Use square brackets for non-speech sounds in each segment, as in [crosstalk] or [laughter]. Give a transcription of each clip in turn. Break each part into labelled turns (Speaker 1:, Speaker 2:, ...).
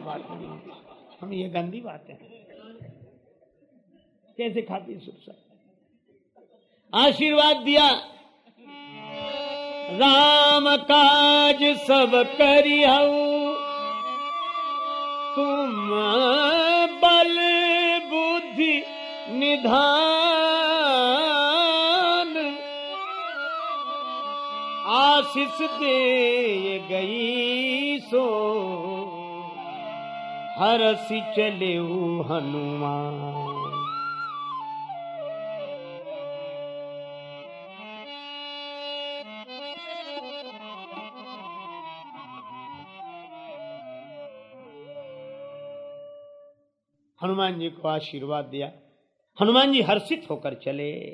Speaker 1: बात हम ये गंदी बातें कैसे खाती सुरसा आशीर्वाद दिया। राम काज सब करी तुम बल बुद्धि निधान। आशीष दे गई सो। हरसी चले हनुमान। हनुमान जी को आशीर्वाद दिया। हनुमान जी हर्षित होकर चले।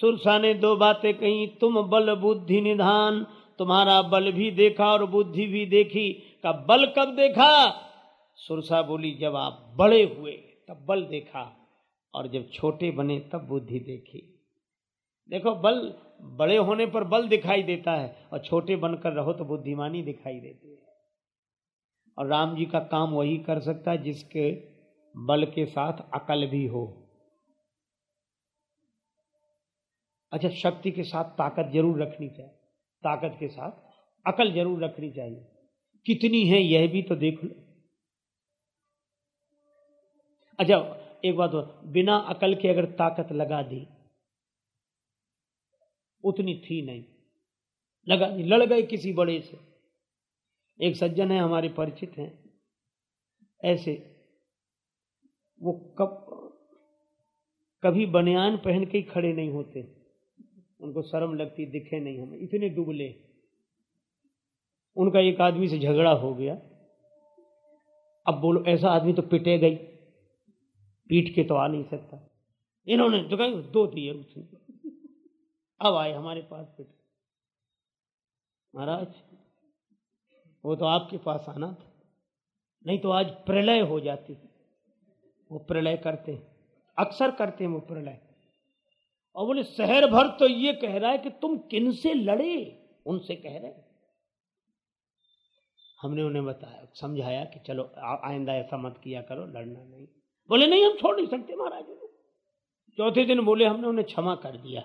Speaker 1: सुरसा ने दो बातें कही, तुम बल बुद्धि निधान, तुम्हारा बल भी देखा और बुद्धि भी देखी, का बल कब देखा? सुरसा बोली, जब आप बड़े हुए, तब बल देखा, और जब छोटे बने, तब बुद्धि देखी। देखो, बल बड़े होने पर बल दिखाई देता है, और छोटे बनकर रहो तो बुद्धिमानी दिखाई देती है। और राम जी का काम वही कर सकता है, जिसके बल के साथ अकल भी हो। अच्छा शक्ति के साथ ताकत ज़रूर रखनी चाहिए। ताकत के साथ अकल ज़रूर रखनी चाहिए। कितनी है, यह भी तो देख। लो अच्छा एक बात हो बिना अकल के अगर ताकत लगा दी, उतनी थी नहीं। लगा दी, लड़ गए किसी बड़े से। एक सज्जन है, हमारे परिचित हैं। ऐसे, वो कब, कभी बनियान पहन के ही खड़े नहीं होते। उनको शर्म लगती, दिखे नहीं हमें। इतने डुबले उनका एक आदमी से झगड़ा हो गया। अब बोलो, ऐसा आदमी तो पिटे गई। पीट के तो आ नहीं सकता। इन्होंने तो कहीं, दो दिए उसने। [laughs] अब आए हमारे पास पिट महाराज, वो तो आपके पास आना था। नहीं तो आज प्रलय हो जाती वो प्रलय करते अक्सर करते हैं वो प्रलय। और बोले, शहर भर तो ये कह रहा है कि तुम किन से लड़े? उनसे कह रहे हमने उन्हें बताया, समझाया कि चलो आइंदा ऐसा मत किया करो, लड़ना नहीं। बोले, नहीं, हम छोड़ नहीं सकते महाराज। चौथे दिन बोले, हमने उन्हें क्षमा कर दिया।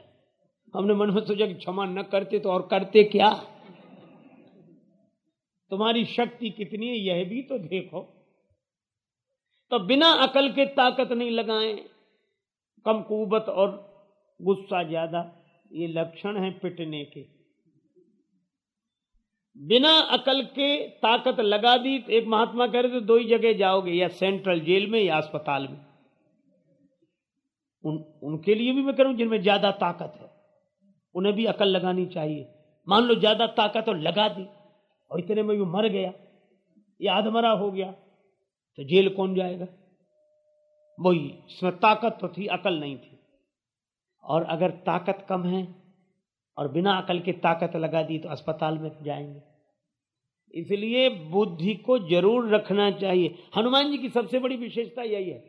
Speaker 1: हमने मन में सोचा कि क्षमा न करते तो और करते क्या? तुम्हारी शक्ति कितनी है, यह भी तो देखो। तो बिना अकल के ताकत नहीं लगाएँ। कम कुबत और गुस्सा ज़्यादा, ये लक्षण है पिटने के। बिना अकल के ताकत लगा दी, एक महात्मा कह रहे थे, दो ही जगह जाओगे, या सेंट्रल जेल में या अस्पताल में। उन, उनके लिए भी मैं कह जिनमें ज़्यादा ताकत है। उन्हें भी अकल लगानी चाहिए। मान लो ज़्यादा ताकत और लगा दी, और इतने में वो मर गया, या आधमरा हो गया तो जेल कौन जाएगा? वही, इसमें ताकत तो थी, अकल नहीं थी। और अगर ताकत कम है और बिना अकल की ताकत लगा दी तो अस्पताल में जाएँगे। इसलिए बुद्धि को ज़रूर रखना चाहिए। हनुमान जी की सबसे बड़ी विशेषता यही है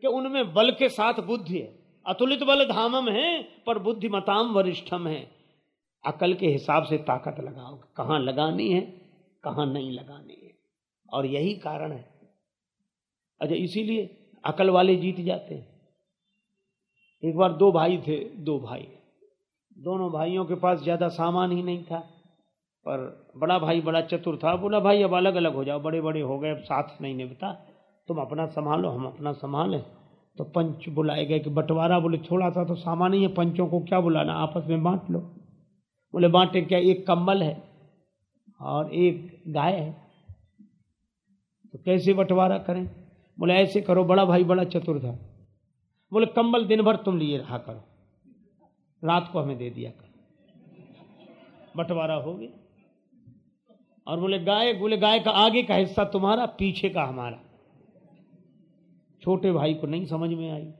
Speaker 1: कि उनमें बल के साथ बुद्धि है। अतुलित बल धामम है, पर बुद्धिमताम वरिष्ठम है। अकल के हिसाब से ताकत लगाओ। कहाँ लगानी है, कहाँ नहीं लगानी है। और यही कारण है। अच्छा इसीलिए अकल वाले जीत जाते हैं। एक बार दो भाई थे, दो भाई दोनों भाइयों के पास ज़्यादा सामान ही नहीं था। पर बड़ा भाई बड़ा चतुर था। बोला, भाई, अब अलग अलग हो जाओ। बड़े बड़े हो गए, अब साथ नहीं निभता। तुम अपना संभालो, हम अपना संभालें। तो पंच बुलाए गए कि बंटवारा, बोले, थोड़ा सा तो सामान ही है, पंचों को क्या बुलाना? आपस में बांट लो। बोले, बांटे क्या? एक कम्बल है और एक गाय है। तो कैसे बंटवारा करें? बोले, ऐसे करो, बड़ा भाई बड़ा चतुर था। बोले कम्बल दिन भर तुम लिए रहा करो। रात को हमें दे दिया करो। बंटवारा हो गया। और बोले, गाय बोले, गाय का आगे का हिस्सा तुम्हारा, पीछे का हमारा। छोटे भाई को नहीं समझ में आई।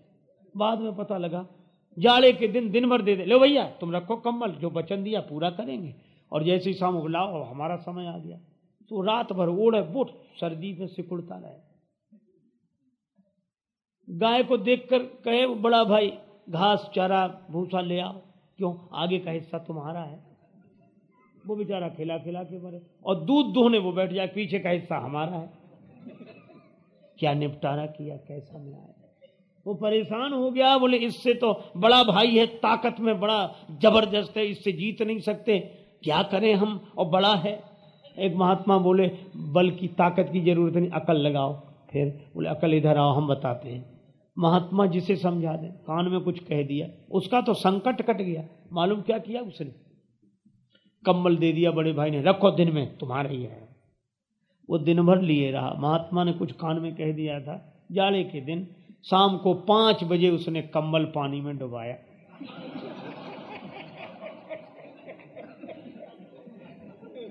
Speaker 1: बाद में पता लगा, जाड़े के दिन दिन भर दे दे। लो भैया, तुम रखो कम्बल, जो वचन दिया पूरा करेंगे। और जैसे ही शाम बुलाओ हमारा समय आ गया। तो रात भर ओढ़े बुट, सर्दी में सिकुड़ता रहे। गाय को देखकर कहे, बड़ा भाई घास, चारा, भूसा ले आओ। क्यों? आगे का हिस्सा तुम्हारा है। वो बेचारा खिला खिला के मरे। और दूध दूहने वो बैठ जाए, पीछे का हिस्सा हमारा है। क्या निपटारा किया, कैसा न्याय वो परेशान हो गया, बोले, इससे तो बड़ा भाई है, ताकत में बड़ा ज़बरदस्त है, इससे जीत नहीं सकते। क्या करें हम? और बड़ा है। एक महात्मा बोले बल की ताकत की ज़रूरत नहीं, अकल लगाओ। फिर बोले, अकल इधर आओ, हम बताते हैं। महात्मा जिसे समझा दे। कान में कुछ कह दिया। उसका तो संकट कट गया। मालूम क्या किया उसने? कम्बल दे दिया बड़े भाई ने, रखो दिन में, तुम्हारा ही है। वो दिन भर लिए रहा। महात्मा ने कुछ कान में कह दिया था जाड़े के दिन। शाम को पाँच बजे उसने कम्बल पानी में डुबाया।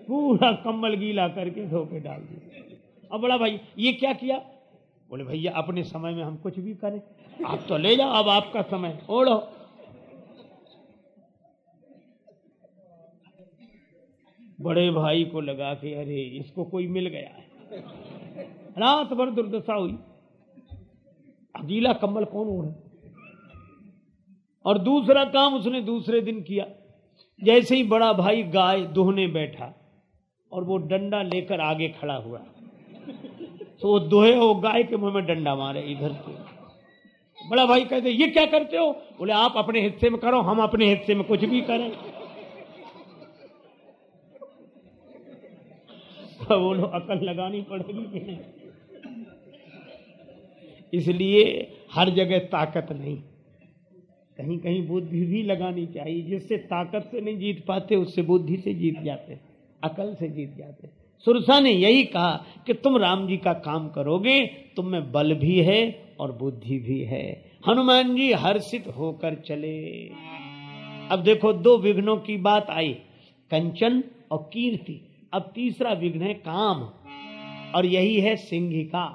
Speaker 1: पूरा कम्बल गीला करके धो के डाल दिया। अब बड़ा भाई, ये क्या किया? बोले, भैया, अपने समय में हम कुछ भी करें। आप तो ले जाओ, अब आपका समय। ओढ़ो। बड़े भाई को लगा के, अरे, इसको कोई मिल गया है। रात भर दुर्दशा हुई। गीला कंबल कौन ओढ़े? और दूसरा काम उसने दूसरे दिन किया। जैसे ही बड़ा भाई गाय दोहने बैठा और वो डंडा लेकर आगे खड़ा हुआ तो वो दोहे वो गाय के मुँह में डंडा मारे इधर से। बड़ा भाई कहते, ये क्या करते हो? बोले, आप अपने हिस्से में करो, हम अपने हिस्से में कुछ भी करें। तो बोलो अकल लगानी पड़ेगी कि नहीं। इसलिए हर जगह ताकत नहीं। कहीं कहीं बुद्धि भी लगानी चाहिए। जिससे ताकत से नहीं जीत पाते, उससे बुद्धि से जीत जाते, अकल से जीत जाते। सुरसा ने यही कहा कि तुम राम जी का काम करोगे, तुम में बल भी है और बुद्धि भी है। हनुमान जी हर्षित होकर चले। अब देखो, दो विघ्नों की बात आई, कंचन और कीर्ति। अब तीसरा विघ्न है काम, और यही है सिंहिका।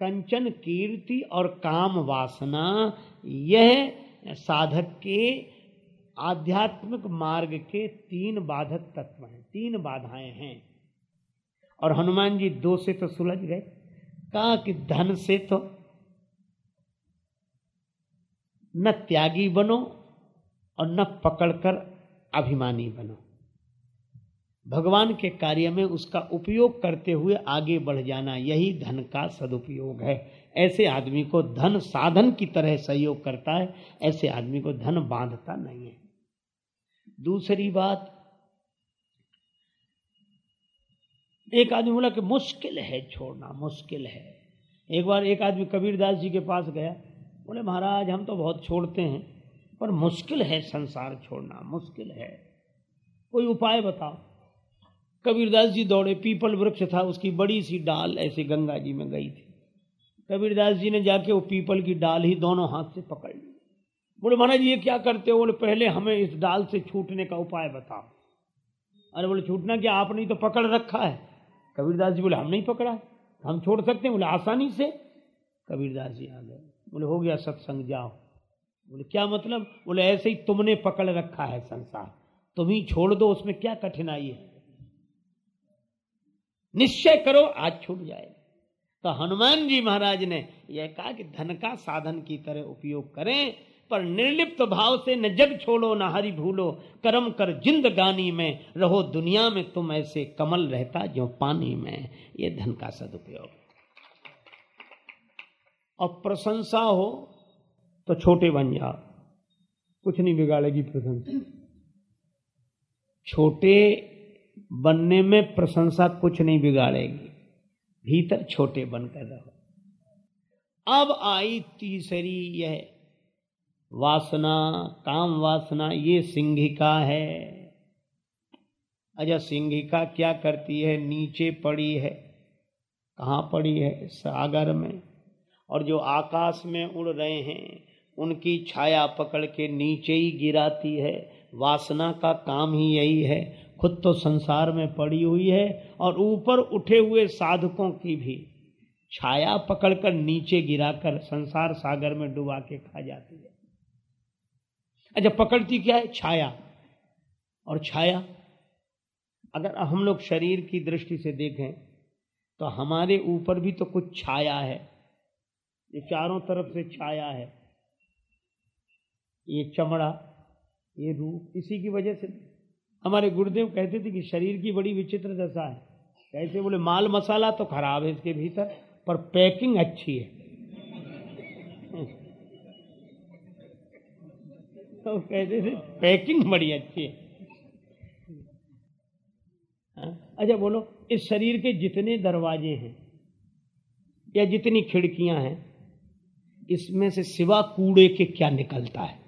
Speaker 1: कंचन, कीर्ति और काम वासना, यह साधक के आध्यात्मिक मार्ग के तीन बाधक तत्व हैं, तीन बाधाएँ हैं। और हनुमान जी दो से तो सुलझ गए। कहा कि धन से तो न त्यागी बनो और न पकड़कर अभिमानी बनो। भगवान के कार्य में उसका उपयोग करते हुए आगे बढ़ जाना यही धन का सदुपयोग है। ऐसे आदमी को धन साधन की तरह सहयोग करता है, ऐसे आदमी को धन बांधता नहीं है। दूसरी बात, एक आदमी बोला कि मुश्किल है छोड़ना, मुश्किल है। एक बार एक आदमी कबीरदास जी के पास गया, बोले, महाराज, हम तो बहुत छोड़ते हैं, पर मुश्किल है संसार छोड़ना, मुश्किल है। कोई उपाय बताओ? कबीरदास जी दौड़े, पीपल वृक्ष था, उसकी बड़ी सी डाल ऐसे गंगा जी में गई थी। कबीरदास जी ने जाके वो पीपल की डाल ही दोनों हाथ से पकड़ ली। बोले, महाराज, ये क्या करते हो? बोले, पहले हमें इस डाल से छूटने का उपाय बताओ। अरे बोले, छूटना क्या? आपने तो पकड़ रखा है। कबीरदास जी बोले हम नहीं पकड़ा है। हम छोड़ सकते हैं? बोले, आसानी से। कबीरदास जी आ गए। बोले, हो गया सत्संग, जाओ। बोले, क्या मतलब? बोले, ऐसे ही तुमने पकड़ रखा है संसार। तुम ही छोड़ दो, उसमें क्या कठिनाई है? निश्चय करो, आज छूट जाएगा। तो हनुमान जी महाराज ने यह कहा कि धन का साधन की तरह उपयोग करें। पर निर्लिप्त भाव से न जग छोड़ो, न हरि भूलो। कर्म कर जिंदगानी में, रहो दुनिया में, तुम ऐसे कमल रहता जो पानी में। ये धन का सदुपयोग। और प्रशंसा हो तो छोटे बन जाओ। कुछ नहीं बिगाड़ेगी प्रशंसा। छोटे बनने में प्रशंसा कुछ नहीं बिगाड़ेगी। भीतर छोटे बनकर रहो। अब आई तीसरी यह वासना, काम वासना, ये सिंहिका है। अच्छा सिंहिका क्या करती है? नीचे पड़ी है। कहाँ पड़ी है? सागर में। और जो आकाश में उड़ रहे हैं, उनकी छाया पकड़ के नीचे ही गिराती है। वासना का काम ही यही है। खुद तो संसार में पड़ी हुई है और ऊपर उठे हुए साधकों की भी। छाया पकड़कर नीचे गिराकर संसार सागर में डुबा के खा जाती है। अच्छा पकड़ती क्या है? छाया। और छाया, अगर हम लोग शरीर की दृष्टि से देखें तो हमारे ऊपर भी तो कुछ छाया है। ये चारों तरफ़ से छाया है। ये चमड़ा, ये रूप, इसी की वजह से हमारे गुरुदेव कहते थे कि शरीर की बड़ी विचित्र दशा है। कैसे बोले, माल मसाला तो खराब है इसके भीतर, पर पैकिंग अच्छी है। तो कहते थे, पैकिंग बड़ी अच्छी है। हाँ? अच्छा बोलो, इस शरीर के जितने दरवाजे हैं या जितनी खिड़कियाँ हैं, इसमें से सिवा कूड़े के क्या निकलता है?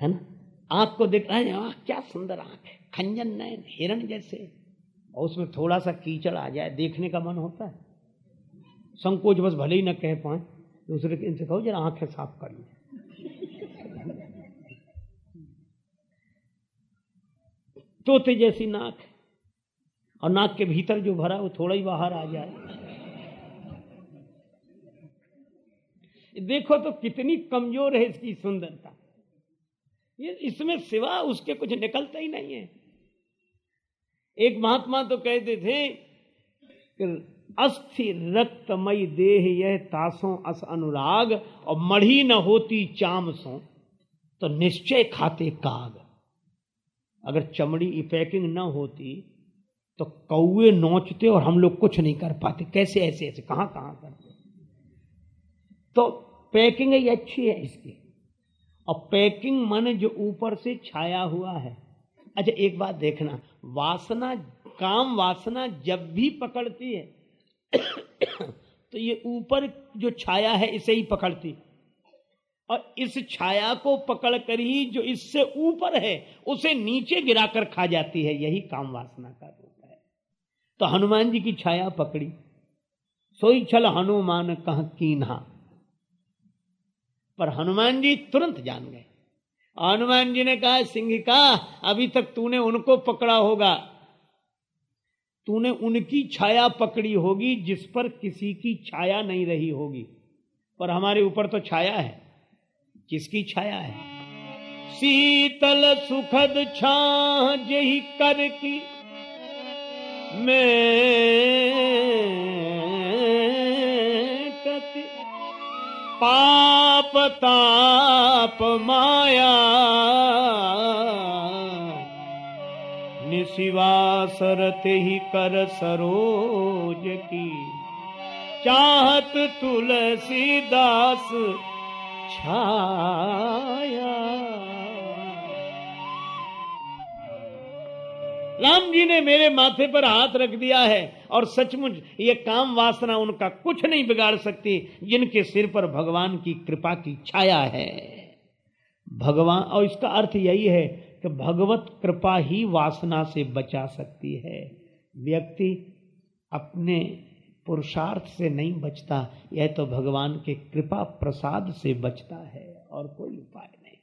Speaker 1: है ना? आँख को देख रहे हैं क्या सुंदर आँख है। खंजन नयन हिरण जैसे। और उसमें थोड़ा सा कीचड़ आ जाए, देखने का मन होता है। संकोच बस भले ही न कह पाए। दूसरे के इनसे कहो, जरा आँखें साफ़ कर लो। तोते जैसी नाक। और नाक के भीतर जो भरा वो थोड़ा ही बाहर आ जाए। देखो तो कितनी कमज़ोर है इसकी सुंदरता। ये इसमें सिवा उसके कुछ निकलता ही नहीं है। एक महात्मा तो कहते थे कि अस्थि रक्तमयी देह यह तासों अस अनुराग, और मढ़ी न होती चाम सो तो निश्चय खाते काग। अगर चमड़ी पैकिंग न होती तो कौए नोचते और हम लोग कुछ नहीं कर पाते। कैसे ऐसे ऐसे, कहाँ कहाँ करते? तो पैकिंग ही अच्छी है इसकी। और पैकिंग मन जो ऊपर से छाया हुआ है। अच्छा एक बात देखना, वासना, काम वासना जब भी पकड़ती है तो ये ऊपर जो छाया है, इसे ही पकड़ती। और इस छाया को पकड़ कर ही जो इससे ऊपर है, उसे नीचे गिराकर खा जाती है। यही काम वासना का रूप है। तो हनुमान जी की छाया पकड़ी। सोई छल हनुमान कह कीन्हा। पर हनुमान जी तुरंत जान गए। हनुमान जी ने कहा सिंह का अभी तक तूने उनको पकड़ा होगा। तूने उनकी छाया पकड़ी होगी जिस पर किसी की छाया नहीं रही होगी। पर हमारे ऊपर तो छाया है। किसकी छाया है? शीतल सुखद छा जही कर की मैं पाप ताप माया। निशिवा सरते ही कर सरोज की। चाहत तुलसी दास छाया। राम जी ने मेरे माथे पर हाथ रख दिया है और सचमुच ये काम वासना उनका कुछ नहीं बिगाड़ सकती जिनके सिर पर भगवान की कृपा की छाया है। भगवान, और इसका अर्थ यही है कि भगवत कृपा ही वासना से बचा सकती है। व्यक्ति अपने पुरुषार्थ से नहीं बचता, यह तो भगवान के कृपा प्रसाद से बचता है और कोई उपाय नहीं।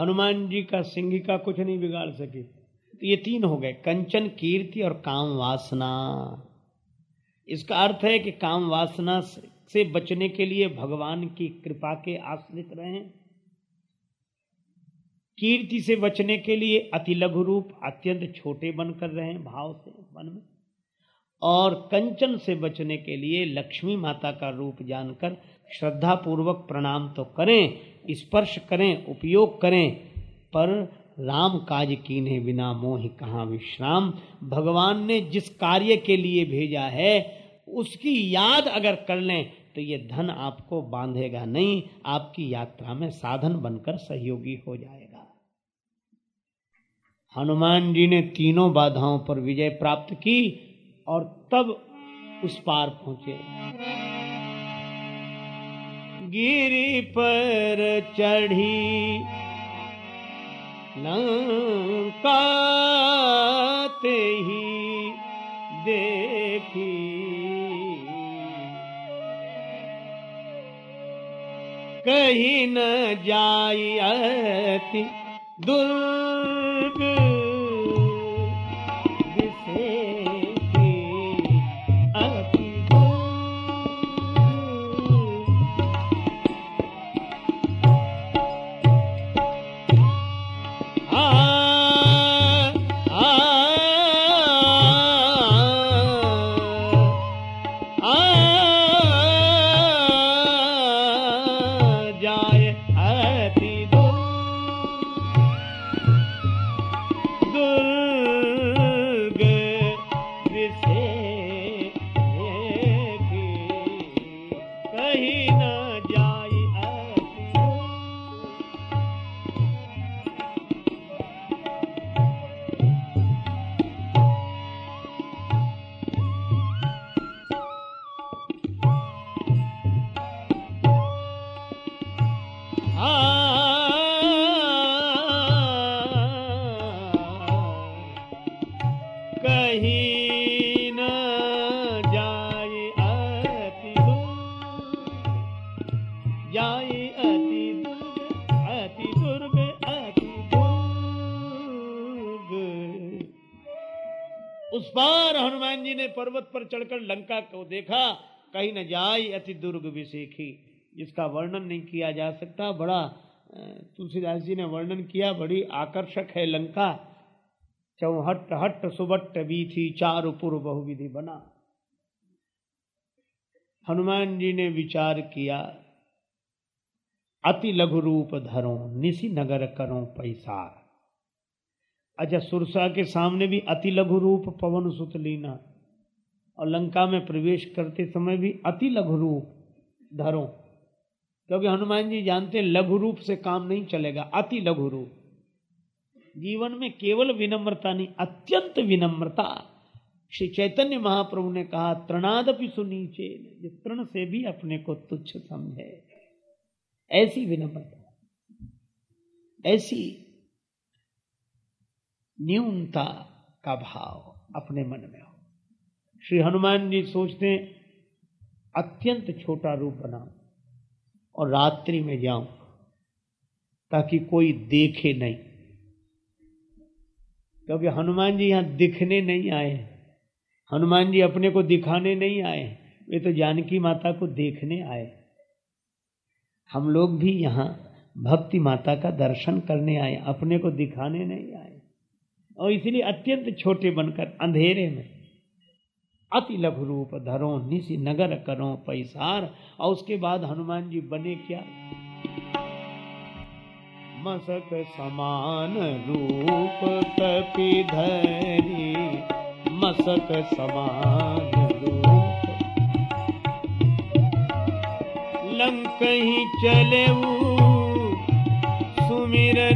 Speaker 1: हनुमान जी का सिंह का कुछ नहीं बिगाड़ सके। तो ये तीन हो गए, कंचन, कीर्ति और काम वासना। इसका अर्थ है कि काम वासना से बचने के लिए भगवान की कृपा के आश्रित रहें। कीर्ति से बचने के लिए अति लघु रूप, अत्यंत छोटे बनकर रहे हैं भाव से मन में। और कंचन से बचने के लिए लक्ष्मी माता का रूप जानकर श्रद्धा पूर्वक प्रणाम तो करें, स्पर्श करें, उपयोग करें, पर राम काज कीने बिना मोह कहाँ विश्राम। भगवान ने जिस कार्य के लिए भेजा है, उसकी याद अगर कर लें तो ये धन आपको बांधेगा नहीं, आपकी यात्रा में साधन बनकर सहयोगी हो जाएगा। हनुमान जी ने तीनों बाधाओं पर विजय प्राप्त की और तब उस पार पहुँचे। गिरी पर चढ़ी, लंका ही देखी। कहीं न जाई अति पर चढ़कर लंका को देखा, कहीं न जाए अति दुर्ग भी विशेखी। जिसका वर्णन नहीं किया जा सकता, बड़ा तुलसीदास जी ने वर्णन किया, बड़ी आकर्षक है लंका। चौहट हट सुबट बीथी चारु पुर बहुविधि बना। हनुमान जी ने विचार किया, अति लघु रूप धरो, निसी नगर करो पैसा अच्छा सुरसा के सामने भी अति लघु रूप पवन सुत लीना। और लंका में प्रवेश करते समय भी अति लघु रूप धरो। क्योंकि हनुमान जी जानते हैं लघु रूप से काम नहीं चलेगा, अति लघु रूप। जीवन में केवल विनम्रता नहीं, अत्यंत विनम्रता। श्री चैतन्य महाप्रभु ने कहा तृणादपि सुनीचे तृण से भी अपने को तुच्छ समझे। ऐसी विनम्रता, ऐसी न्यूनता का भाव अपने मन में श्री हनुमान जी सोचते हैं, अत्यंत छोटा रूप बनाऊँ और रात्रि में जाऊँ ताकि कोई देखे नहीं। क्योंकि हनुमान जी यहाँ दिखने नहीं आए हनुमान जी अपने को दिखाने नहीं आए वे तो जानकी माता को देखने आए हम लोग भी यहाँ भक्ति माता का दर्शन करने आए अपने को दिखाने नहीं आए और इसलिए अत्यंत छोटे बनकर, अंधेरे में अति लघु रूप धरो, निसी नगर करो पैसार। और उसके बाद हनुमान जी बने क्या? मसक समान रूप कपि धरी, मसक समान रूप। लंक ही चले सुमिर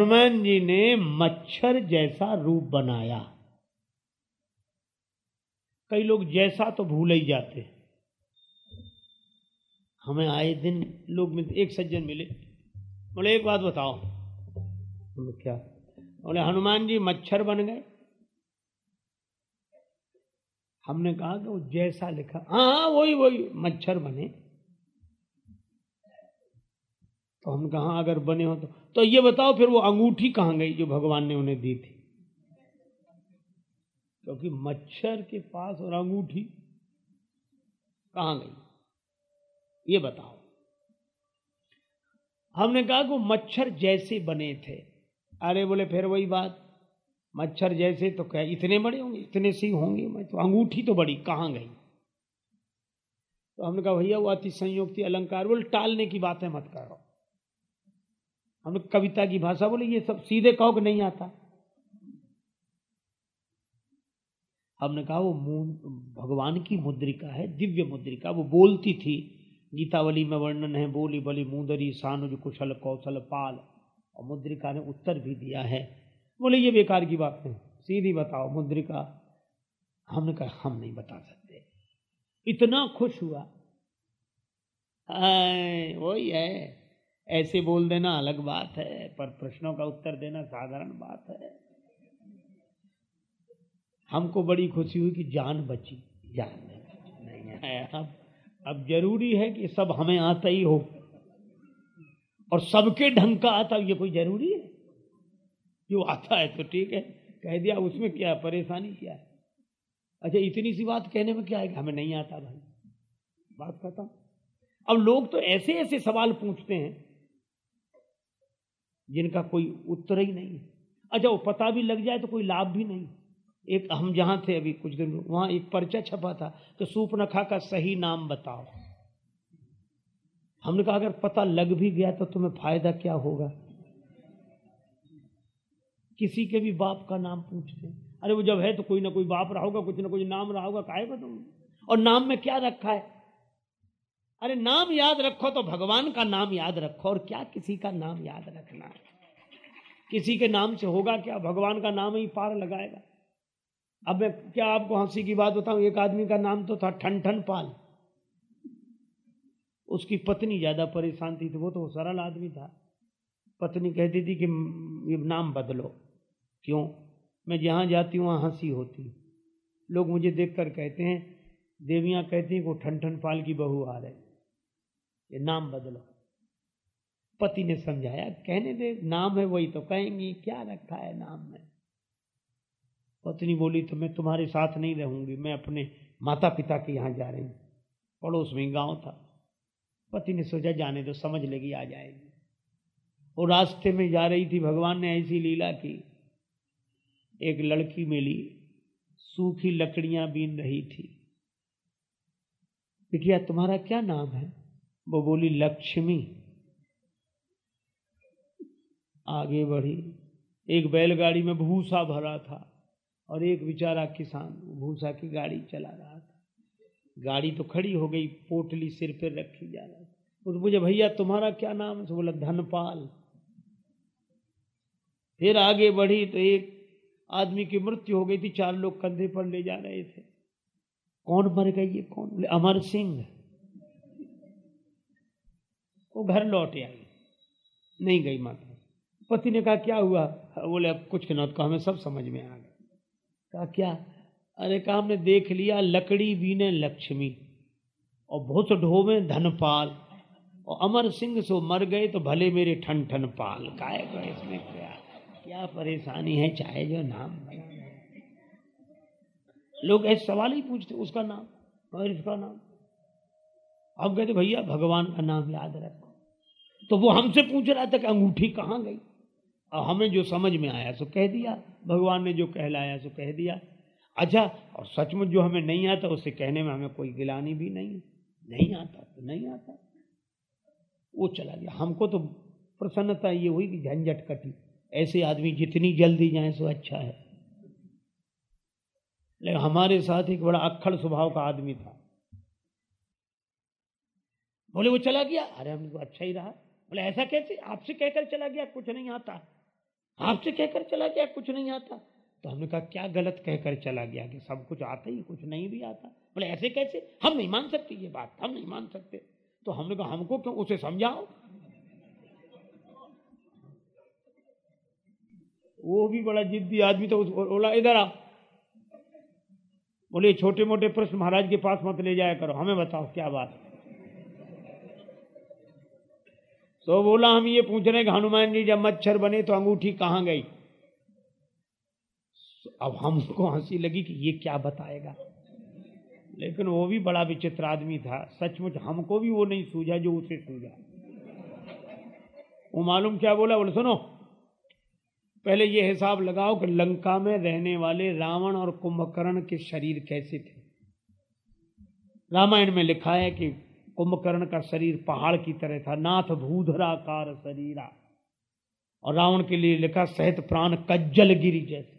Speaker 1: हनुमान जी ने मच्छर जैसा रूप बनाया। कई लोग जैसा तो भूल ही जाते। हमें आए दिन लोग मिलते एक सज्जन मिले। बोले, एक बात बताओ। बोले, क्या? बोले, हनुमान जी मच्छर बन गए। हमने कहा कि वो जैसा लिखा हाँ हाँ वही वही, मच्छर बने। तो हम कहा अगर बने हो तो तो ये बताओ फिर वो अंगूठी कहाँ गई जो भगवान ने उन्हें दी थी? क्योंकि मच्छर के पास और अंगूठी कहाँ गई? ये बताओ। हमने कहा कि मच्छर जैसे बने थे। अरे बोले, फिर वही बात। मच्छर जैसे तो क्या इतने बड़े होंगे? इतने से होंगे? तो अंगूठी तो बड़ी, कहाँ गई? तो हमने कहा, भैया, वो अति संयुक्ति अलंकार बोले टालने की बातें मत करो। हमने कविता की भाषा बोले, ये सब सीधे कहो कि नहीं आता। हमने कहा, वो भगवान की मुद्रिका है, दिव्य मुद्रिका। वो बोलती थी, गीतावली में वर्णन है, बोली बली मुंदरी, सानुज कुशल कौशल पाल। और मुद्रिका ने उत्तर भी दिया है। बोले, ये बेकार की बात है, सीधी बताओ मुद्रिका। हमने कहा, हम नहीं बता सकते। इतना खुश हुआ। वही है। ऐसे बोल देना अलग बात है, पर प्रश्नों का उत्तर देना साधारण बात है। हमको बड़ी खुशी हुई कि जान बची। जान नहीं। है। अब अब ज़रूरी है कि सब हमें आता ही हो। और सबके ढंग का आता, ये कोई ज़रूरी है? जो आता है तो ठीक है। कह दिया उसमें क्या परेशानी क्या है? अच्छा इतनी सी बात कहने में क्या है हमें नहीं आता भाई। बात खत्म। अब लोग तो ऐसे ऐसे सवाल पूछते हैं जिनका कोई उत्तर ही नहीं है। अच्छा वो पता भी लग जाए तो कोई लाभ भी नहीं। एक, हम जहाँ थे अभी कुछ दिन, वहाँ एक पर्चा छपा था कि सूपनखा का सही नाम बताओ। हमने कहा, अगर पता लग भी गया तो तुम्हें फ़ायदा क्या होगा? किसी के भी बाप का नाम पूछते अरे, वो जब है तो कोई ना कोई बाप रहा होगा, कुछ ना कुछ नाम रहा होगा, काहे तुम और नाम में क्या रखा है? अरे नाम याद रखो तो भगवान का नाम याद रखो और क्या किसी का नाम याद रखना है? किसी के नाम से होगा क्या? भगवान का नाम ही पार लगाएगा। अब मैं क्या आपको हँसी की बात बताऊँ? एक आदमी का नाम तो था ठन ठन पाल। उसकी पत्नी ज़्यादा परेशान थी तो वो तो सरल आदमी था। पत्नी कहती थी कि ये नाम बदलो। क्यों? मैं जहाँ जाती हूँ, वहाँ हँसी होती लोग मुझे देखकर कहते हैं, देवियाँ कहती हैं वो ठन ठन पाल की बहू आ रहे ये नाम बदलो। पति ने समझाया, कहने दे, नाम है वही तो कहेंगी, क्या रखा है नाम में? पत्नी बोली तो मैं तुम्हारे साथ नहीं रहूँगी, मैं अपने माता पिता के यहाँ जा रही हूँ। पड़ोस में गाँव था। पति ने सोचा, जाने तो समझ लेगी, आ जाएगी। वो रास्ते में जा रही थी, भगवान ने ऐसी लीला की। एक लड़की मिली, सूखी लकड़ियाँ बीन रही थी। बिटिया, तुम्हारा क्या नाम है? वो बोली, लक्ष्मी। आगे बढ़ी, एक बैलगाड़ी में भूसा भरा था और एक बेचारा किसान भूसा की गाड़ी चला रहा था। गाड़ी तो खड़ी हो गई, पोटली सिर पर रखी जा रहा था। मुझे भैया, तुम्हारा क्या नाम है? बोला, धनपाल। फिर आगे बढ़ी तो एक आदमी की मृत्यु हो गई थी, चार लोग कंधे पर ले जा रहे थे। कौन मर गई ये कौन? बोले, अमर सिंह। वो घर लौट आई। नहीं गई माता। पति ने कहा, क्या हुआ? बोले, अब कुछ न तो हमें सब समझ में आ गया। कहा, क्या? अरे, कहा, हमने देख लिया, लकड़ी बीने लक्ष्मी, और भूत ढोवे धनपाल, और अमर सिंह से मर गए तो भले मेरे ठन ठन पाल। काय इसमें क्या क्या परेशानी है, चाहे जो नाम लोग ऐसे सवाल ही पूछते, उसका नाम? और इसका नाम? अब कहते, भैया, भगवान का नाम याद रखो। तो वो हमसे पूछ रहा था कि अंगूठी कहाँ गई? और हमें जो समझ में आया, सो कह दिया, भगवान ने जो कहलाया, सो कह दिया। अच्छा और सचमुच जो हमें नहीं आता, उसे कहने में हमें कोई गिलानी भी नहीं है। नहीं आता तो नहीं आता। वो चला गया। हमको तो प्रसन्नता ये हुई कि झंझट कटी। ऐसे आदमी जितनी जल्दी जाए, सो अच्छा है। लेकिन हमारे साथ एक बड़ा अक्खड़ स्वभाव का आदमी था। बोले, वो चला गया? अरे हमको अच्छा ही रहा। बोले, ऐसा कैसे? आपसे कहकर चला गया, कुछ नहीं आता। आपसे कहकर चला गया, कुछ नहीं आता। तो हमने कहा, क्या गलत कहकर चला गया कि सब कुछ आता ही, कुछ नहीं भी आता? बोले, ऐसे कैसे? हम नहीं मान सकते ये बात, हम नहीं मान सकते। तो हमने कहा, हमको क्यों, उसे समझाओ? वो भी बड़ा जिद्दी आदमी तो बोला, इधर आ बोले छोटे मोटे प्रश्न महाराज के पास मत ले जाया करो, हमें बताओ क्या बात तो बोला, हम ये पूछ रहे हैं हनुमान जी जब मच्छर बने तो अंगूठी कहाँ गई? अब हमको हँसी लगी कि ये क्या बताएगा। लेकिन वो भी बड़ा विचित्र आदमी था। सचमुच हमको भी वो नहीं सूझा जो उसे सूझा। वो मालूम क्या बोला? बोले, सुनो, पहले ये हिसाब लगाओ कि लंका में रहने वाले रावण और कुंभकर्ण के शरीर कैसे थे। रामायण में लिखा है कि कुंभकर्ण का शरीर पहाड़ की तरह था, नाथ भूधराकार शरीरा। और रावण के लिए लिखा, सहित प्राण कज्जल गिरी जैसे।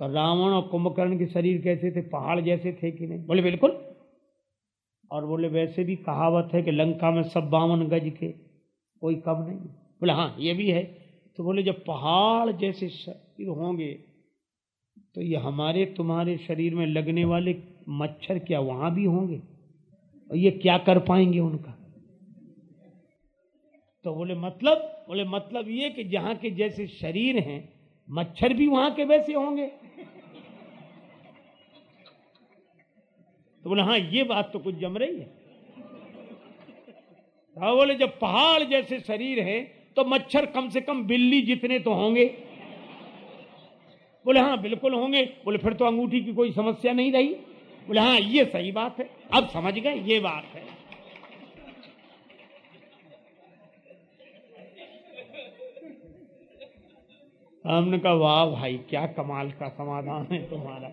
Speaker 1: तो रावण और कुंभकर्ण के शरीर कैसे थे? पहाड़ जैसे थे कि नहीं? बोले, बिल्कुल। और बोले, वैसे भी कहावत है कि लंका में सब बावन गज के, कोई कम नहीं। बोले हाँ ये भी है। तो बोले, जब पहाड़ जैसे शरीर होंगे तो ये हमारे तुम्हारे शरीर में लगने वाले मच्छर क्या वहाँ भी होंगे? और ये क्या कर पाएँगे उनका? तो बोले मतलब? बोले मतलब ये कि जहाँ के जैसे शरीर हैं, मच्छर भी वहाँ के वैसे होंगे। तो बोले हाँ ये बात तो कुछ जम रही है। तो बोले, जब पहाड़ जैसे शरीर है तो मच्छर कम से कम बिल्ली जितने तो होंगे। बोले हाँ बिल्कुल होंगे। बोले, फिर तो अंगूठी की कोई समस्या नहीं रही। बोले हाँ ये सही बात है। अब समझ गए, ये बात है। हमने कहा, वाह भाई, क्या कमाल का समाधान है तुम्हारा।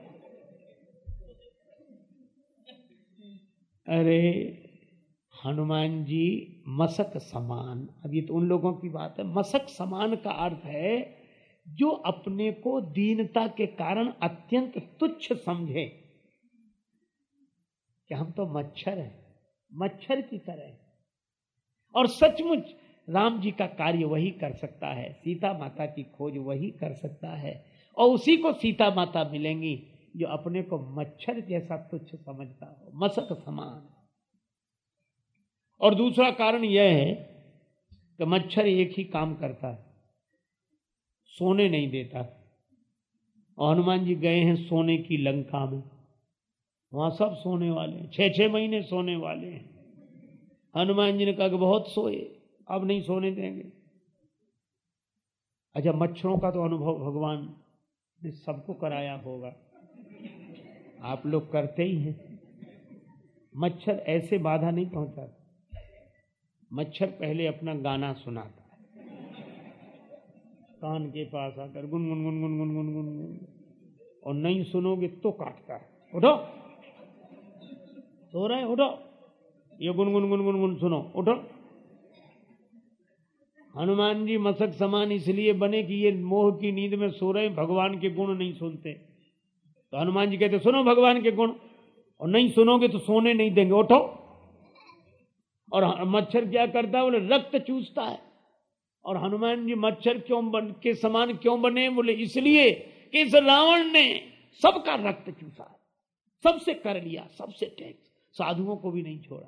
Speaker 1: अरे, हनुमान जी, मसक समान। अब ये तो उन लोगों की बात है। मसक समान का अर्थ है, जो अपने को दीनता के कारण अत्यंत तुच्छ समझे। कि हम तो मच्छर हैं, मच्छर की तरह है। और सचमुच राम जी का कार्य वही कर सकता है, सीता माता की खोज वही कर सकता है, और उसी को सीता माता मिलेंगी जो अपने को मच्छर जैसा तुच्छ समझता हो, मसक समान। और दूसरा कारण यह है कि मच्छर एक ही काम करता है, सोने नहीं देता। हनुमान जी गए हैं सोने की लंका में। वहाँ सब सोने वाले हैं। छह छह महीने सोने वाले हैं। हनुमान जी ने कहा कि बहुत सोए, अब नहीं सोने देंगे। अच्छा मच्छरों का तो अनुभव भगवान ने सबको कराया होगा। आप लोग करते ही हैं। मच्छर ऐसे बाधा नहीं पहुँचा मच्छर पहले अपना गाना सुनाता है। कान के पास आकर गुनगुन गुनगुन गुनगुन गुनगुन। और नहीं सुनोगे तो काटता है। उठो! सो रहे उठो। ये गुन गुन गुन गुन गुन सुनो, उठो। हनुमान जी मसक समान इसलिए बने कि ये मोह की नींद में सो रहे भगवान के गुण नहीं सुनते। तो हनुमान जी कहते, सुनो भगवान के गुण, और नहीं सुनोगे तो सोने नहीं देंगे। उठो। और मच्छर क्या करता है, बोले, रक्त चूसता है। और हनुमान जी मच्छर क्यों बन, के समान क्यों बने? बोले, इसलिए कि इस रावण ने सबका रक्त चूसा सबसे कर लिया, सबसे टैक्स साधुओं को भी नहीं छोड़ा।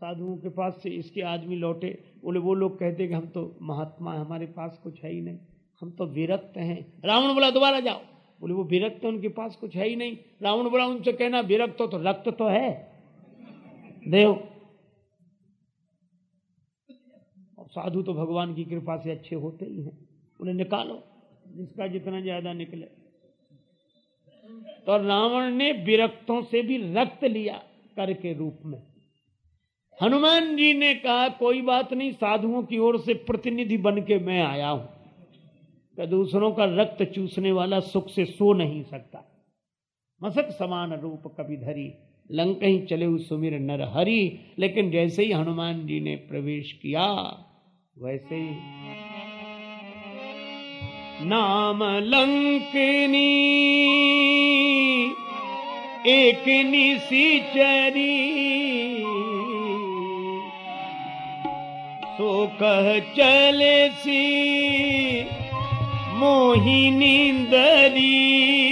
Speaker 1: साधुओं के पास से इसके आदमी लौटे, बोले, वो लोग कहते कि हम तो महात्मा हमारे पास कुछ है ही नहीं। हम तो विरक्त हैं। रावण बोला, दोबारा जाओ। बोले, वो विरक्त उनके पास कुछ है ही नहीं। रावण बोला, उनसे कहना, विरक्त हो तो रक्त तो है। देव और साधु तो भगवान की कृपा से अच्छे होते ही हैं। उन्हें निकालो, जिसका जितना ज़्यादा निकले। तो रावण ने विरक्तों से भी रक्त लिया कर के रूप में। हनुमान जी ने कहा, कोई बात नहीं, साधुओं की ओर से प्रतिनिधि बन के मैं आया हूँ। तो दूसरों का रक्त चूसने वाला सुख से सो नहीं सकता। मसक समान रूप कभी धरी, लंक ही चले सुमिर नर हरि। लेकिन जैसे ही हनुमान जी ने प्रवेश किया, वैसे ही नाम लंकनी एक निशिचरी सो कह चले सी मोहिनी दरी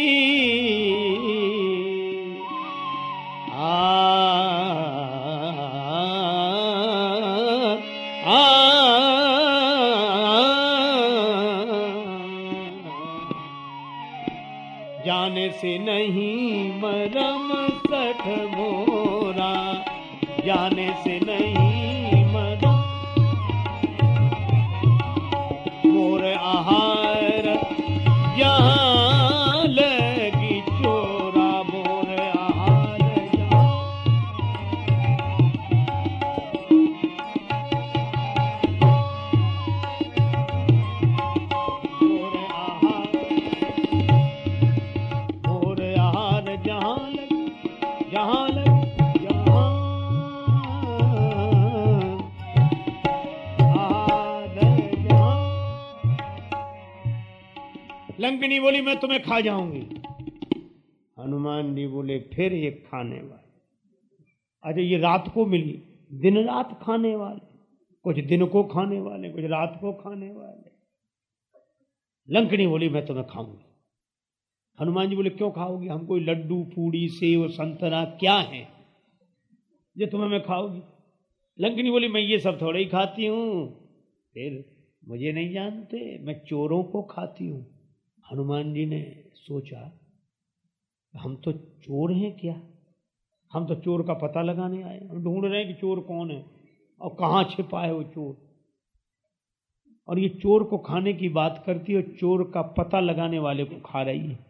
Speaker 1: जाने से नहीं मरम मोर आहार जहाँ लगी, चोरा मोर आहार मोर आहार मोर आहार जहाँ लगी जहाँ लगी। लंकनी बोली, मैं तुम्हें खा जाऊँगी। हनुमान जी बोले, फिर एक खाने वाले। अच्छा ये रात को मिली, दिन रात खाने वाले, कुछ दिन को खाने वाले, कुछ रात को खाने वाले। लंकनी बोली, मैं तुम्हें खाऊँगी। हनुमान जी बोले, क्यों खाओगी? हम कोई लड्डू, पूड़ी, सेव, संतरा क्या है? जो तुम्हें मैं खाओगी लंकनी बोली, मैं ये सब थोड़े ही खाती हूँ। फिर मुझे नहीं जानते, मैं चोरों को खाती हूँ। हनुमान जी ने सोचा, हम तो चोर हैं क्या? हम तो चोर का पता लगाने आए हम ढूंढ रहे हैं कि चोर कौन है और कहाँ छिपा है वो चोर। और ये चोर को खाने की बात करती है और चोर का पता लगाने वाले को खा रही है।